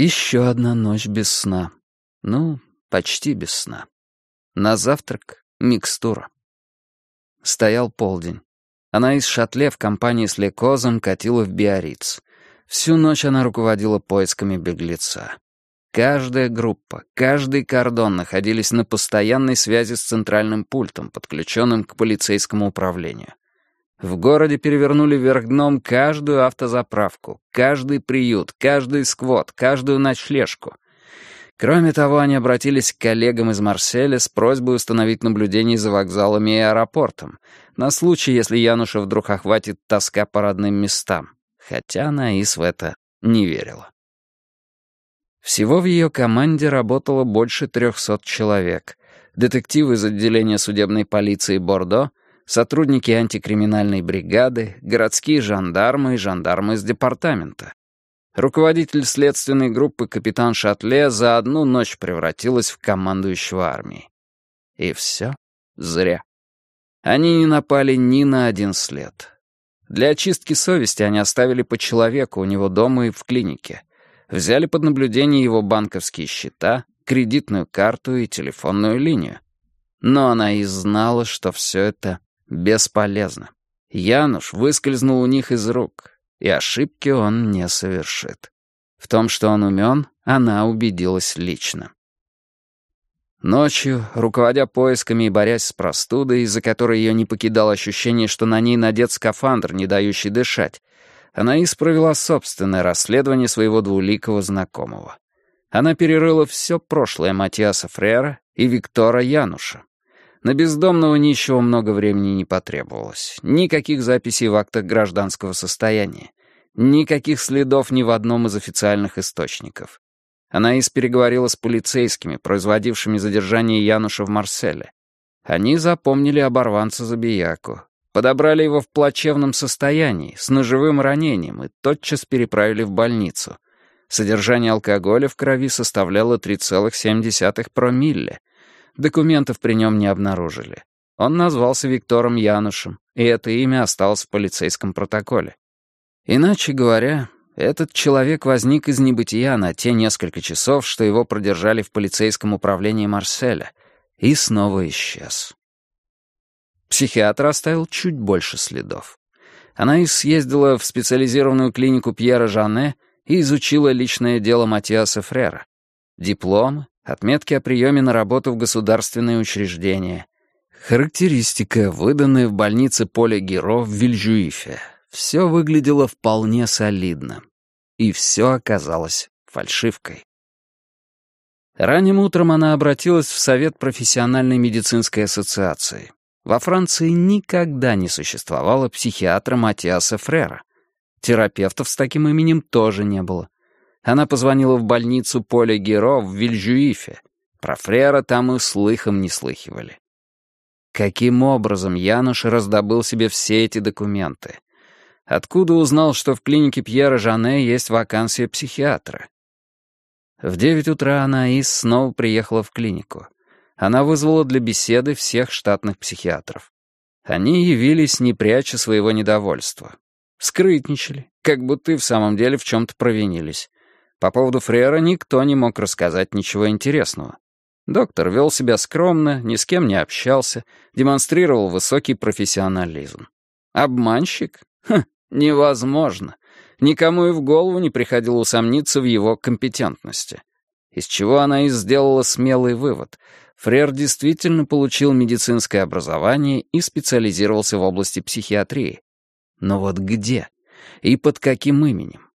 Еще одна ночь без сна. Ну, почти без сна. На завтрак — микстура. Стоял полдень. Она из шатле в компании с Лекозом катила в Биарриц. Всю ночь она руководила поисками беглеца. Каждая группа, каждый кордон находились на постоянной связи с центральным пультом, подключенным к полицейскому управлению. В городе перевернули вверх дном каждую автозаправку, каждый приют, каждый сквот, каждую ночлежку. Кроме того, они обратились к коллегам из Марселя с просьбой установить наблюдение за вокзалами и аэропортом, на случай, если Януша вдруг охватит тоска по родным местам, хотя Наис в это не верила. Всего в ее команде работало больше трехсот человек. Детективы из отделения судебной полиции Бордо — сотрудники антикриминальной бригады, городские жандармы и жандармы из департамента. Руководитель следственной группы капитан Шатле за одну ночь превратилась в командующего армией. И все зря. Они не напали ни на один след. Для очистки совести они оставили по человеку у него дома и в клинике. Взяли под наблюдение его банковские счета, кредитную карту и телефонную линию. Но она и знала, что все это Бесполезно. Януш выскользнул у них из рук, и ошибки он не совершит. В том, что он умен, она убедилась лично. Ночью, руководя поисками и борясь с простудой, из-за которой ее не покидало ощущение, что на ней надет скафандр, не дающий дышать, она исправила собственное расследование своего двуликого знакомого. Она перерыла все прошлое Матиаса Фрера и Виктора Януша, на бездомного нищего много времени не потребовалось. Никаких записей в актах гражданского состояния. Никаких следов ни в одном из официальных источников. Она переговорила с полицейскими, производившими задержание Януша в Марселе. Они запомнили оборванца Забияку. Подобрали его в плачевном состоянии, с ножевым ранением, и тотчас переправили в больницу. Содержание алкоголя в крови составляло 3,7 промилле, Документов при нем не обнаружили. Он назвался Виктором Янушем, и это имя осталось в полицейском протоколе. Иначе говоря, этот человек возник из небытия на те несколько часов, что его продержали в полицейском управлении Марселя, и снова исчез. Психиатр оставил чуть больше следов. Она и съездила в специализированную клинику Пьера Жане и изучила личное дело Матиаса Фрера. Дипломы, отметки о приеме на работу в государственные учреждения, характеристика, выданная в больнице Поля Геро в Вильжуифе. Все выглядело вполне солидно. И все оказалось фальшивкой. Ранним утром она обратилась в Совет профессиональной медицинской ассоциации. Во Франции никогда не существовало психиатра Матиаса Фрера. Терапевтов с таким именем тоже не было. Она позвонила в больницу Поля Геро в Вильжуифе. Про Фрера там и слыхом не слыхивали. Каким образом Януш раздобыл себе все эти документы? Откуда узнал, что в клинике Пьера Жане есть вакансия психиатра? В девять утра Анаис снова приехала в клинику. Она вызвала для беседы всех штатных психиатров. Они явились, не пряча своего недовольства. Скрытничали, как будто и в самом деле в чем-то провинились. По поводу Фрера никто не мог рассказать ничего интересного. Доктор вел себя скромно, ни с кем не общался, демонстрировал высокий профессионализм. Обманщик? Хм, невозможно. Никому и в голову не приходило усомниться в его компетентности. Из чего она и сделала смелый вывод. Фрер действительно получил медицинское образование и специализировался в области психиатрии. Но вот где? И под каким именем?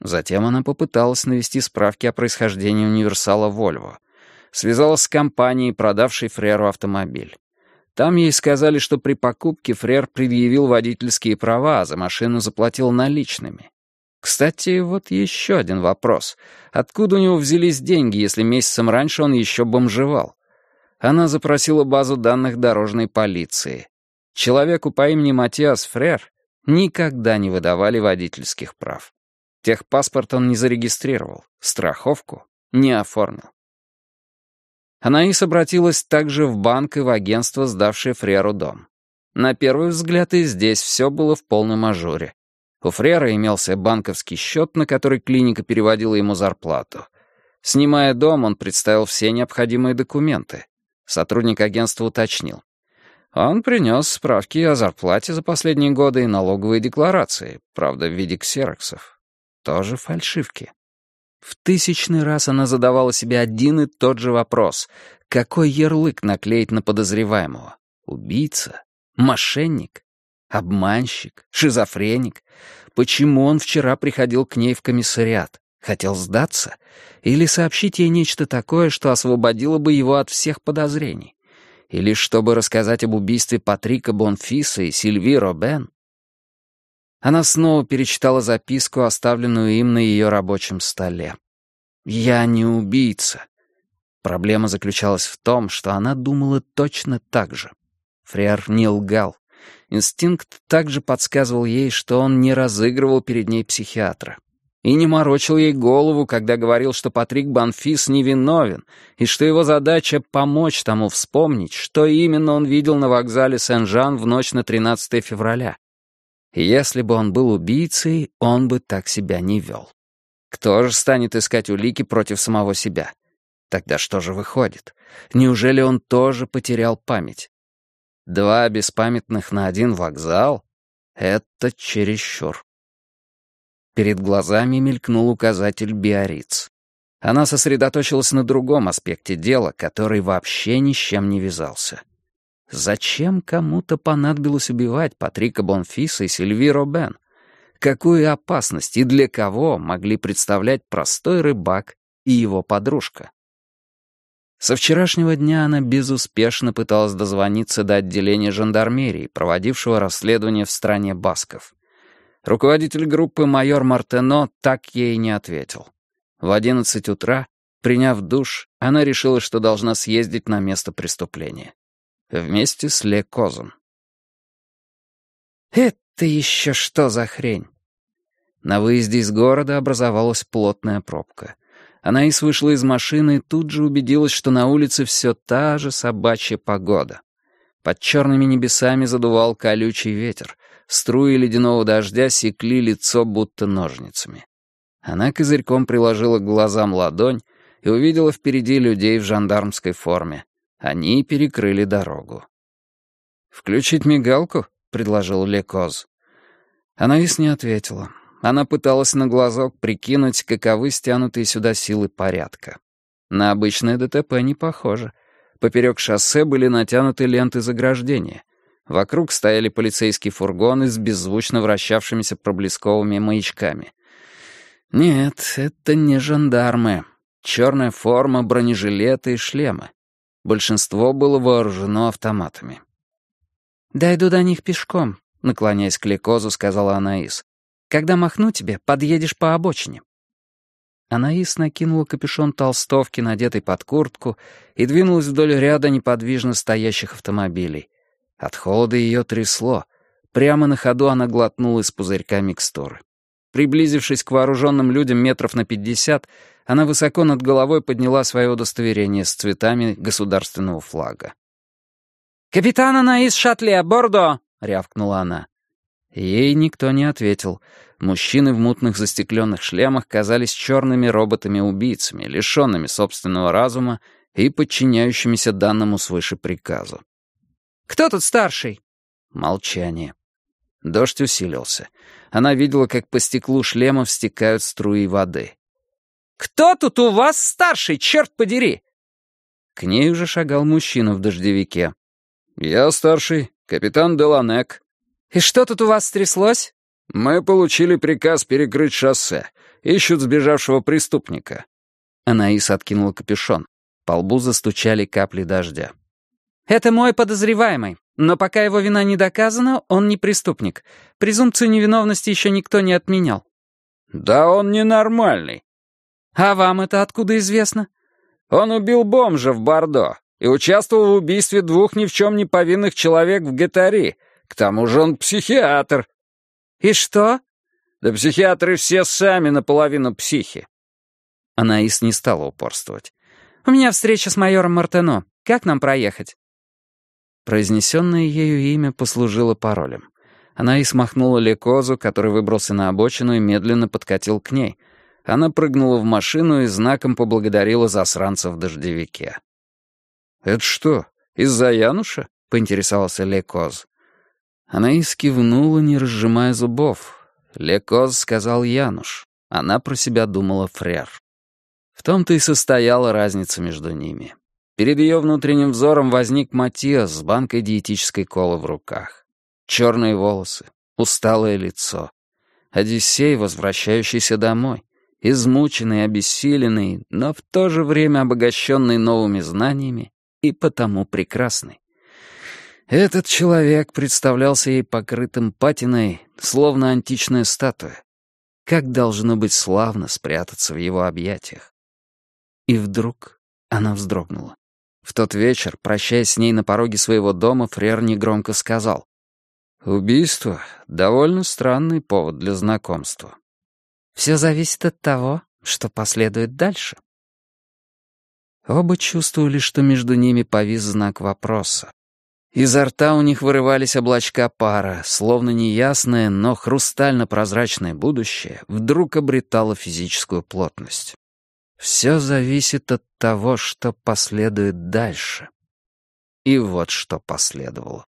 Затем она попыталась навести справки о происхождении универсала «Вольво». Связалась с компанией, продавшей Фреру автомобиль. Там ей сказали, что при покупке Фрер предъявил водительские права, а за машину заплатил наличными. Кстати, вот еще один вопрос. Откуда у него взялись деньги, если месяцем раньше он еще бомжевал? Она запросила базу данных дорожной полиции. Человеку по имени Матиас Фрер никогда не выдавали водительских прав. Техпаспорт он не зарегистрировал, страховку не оформил. Анаис обратилась также в банк и в агентство, сдавшее Фреру дом. На первый взгляд и здесь все было в полном ажуре. У Фрера имелся банковский счет, на который клиника переводила ему зарплату. Снимая дом, он представил все необходимые документы. Сотрудник агентства уточнил. Он принес справки о зарплате за последние годы и налоговые декларации, правда, в виде ксероксов. Тоже фальшивки. В тысячный раз она задавала себе один и тот же вопрос. Какой ярлык наклеить на подозреваемого? Убийца? Мошенник? Обманщик? Шизофреник? Почему он вчера приходил к ней в комиссариат? Хотел сдаться? Или сообщить ей нечто такое, что освободило бы его от всех подозрений? и лишь чтобы рассказать об убийстве Патрика Бонфиса и Сильви Робен, она снова перечитала записку, оставленную им на ее рабочем столе. «Я не убийца». Проблема заключалась в том, что она думала точно так же. Фрер не лгал. Инстинкт также подсказывал ей, что он не разыгрывал перед ней психиатра и не морочил ей голову, когда говорил, что Патрик Банфис невиновен, и что его задача — помочь тому вспомнить, что именно он видел на вокзале Сен-Жан в ночь на 13 февраля. Если бы он был убийцей, он бы так себя не вел. Кто же станет искать улики против самого себя? Тогда что же выходит? Неужели он тоже потерял память? Два беспамятных на один вокзал — это чересчур. Перед глазами мелькнул указатель Биориц. Она сосредоточилась на другом аспекте дела, который вообще ни с чем не вязался. Зачем кому-то понадобилось убивать Патрика Бонфиса и Сильви Робен? Какую опасность и для кого могли представлять простой рыбак и его подружка? Со вчерашнего дня она безуспешно пыталась дозвониться до отделения жандармерии, проводившего расследование в стране Басков. Руководитель группы майор Мартено так ей не ответил. В одиннадцать утра, приняв душ, она решила, что должна съездить на место преступления. Вместе с Ле Козом. «Это еще что за хрень?» На выезде из города образовалась плотная пробка. Анаис вышла из машины и тут же убедилась, что на улице все та же собачья погода. Под черными небесами задувал колючий ветер, Струи ледяного дождя секли лицо будто ножницами. Она козырьком приложила к глазам ладонь и увидела впереди людей в жандармской форме. Они перекрыли дорогу. «Включить мигалку?» — предложил Лекоз. Анаис не ответила. Она пыталась на глазок прикинуть, каковы стянутые сюда силы порядка. На обычное ДТП не похоже. Поперек шоссе были натянуты ленты заграждения. Вокруг стояли полицейские фургоны с беззвучно вращавшимися проблесковыми маячками. Нет, это не жандармы. Черная форма, бронежилеты и шлемы. Большинство было вооружено автоматами. «Дойду до них пешком», — наклоняясь к Лекозу, сказала Анаис. «Когда махну тебе, подъедешь по обочине». Анаис накинула капюшон толстовки, надетый под куртку, и двинулась вдоль ряда неподвижно стоящих автомобилей. От холода ее трясло. Прямо на ходу она глотнула из пузырька микстуры. Приблизившись к вооруженным людям метров на пятьдесят, она высоко над головой подняла свое удостоверение с цветами государственного флага. «Капитан Анаис Шатле, Бордо!» — рявкнула она. Ей никто не ответил. Мужчины в мутных застекленных шлемах казались черными роботами-убийцами, лишенными собственного разума и подчиняющимися данному свыше приказу. Кто тут старший?» Молчание. Дождь усилился. Она видела, как по стеклу шлема стекают струи воды. «Кто тут у вас старший, черт подери?» К ней уже шагал мужчина в дождевике. «Я старший, капитан Деланек». «И что тут у вас стряслось?» «Мы получили приказ перекрыть шоссе. Ищут сбежавшего преступника». Анаис откинула капюшон. По лбу застучали капли дождя. «Это мой подозреваемый. Но пока его вина не доказана, он не преступник. Презумпцию невиновности еще никто не отменял». «Да он ненормальный». «А вам это откуда известно?» «Он убил бомжа в Бордо и участвовал в убийстве двух ни в чем не повинных человек в Гетари. К тому же он психиатр». «И что?» «Да психиатры все сами наполовину психи». Анаис не стала упорствовать. «У меня встреча с майором Мартено. Как нам проехать?» Произнесенное ею имя послужило паролем. Она и смахнула Лекозу, который выбрался на обочину и медленно подкатил к ней. Она прыгнула в машину и знаком поблагодарила засранца в дождевике. «Это что, из-за Януша?» — поинтересовался Лекоз. Она и скивнула, не разжимая зубов. Лекоз сказал Януш. Она про себя думала Фрер. В том-то и состояла разница между ними. Перед ее внутренним взором возник Матиас с банкой диетической колы в руках. Черные волосы, усталое лицо. Одиссей, возвращающийся домой. Измученный, обессиленный, но в то же время обогащенный новыми знаниями и потому прекрасный. Этот человек представлялся ей покрытым патиной, словно античная статуя. Как должно быть славно спрятаться в его объятиях. И вдруг она вздрогнула. В тот вечер, прощаясь с ней на пороге своего дома, Фрер негромко сказал. Убийство — довольно странный повод для знакомства. Все зависит от того, что последует дальше. Оба чувствовали, что между ними повис знак вопроса. Изо рта у них вырывались облачка пара, словно неясное, но хрустально-прозрачное будущее вдруг обретало физическую плотность. Все зависит от того, что последует дальше. И вот что последовало.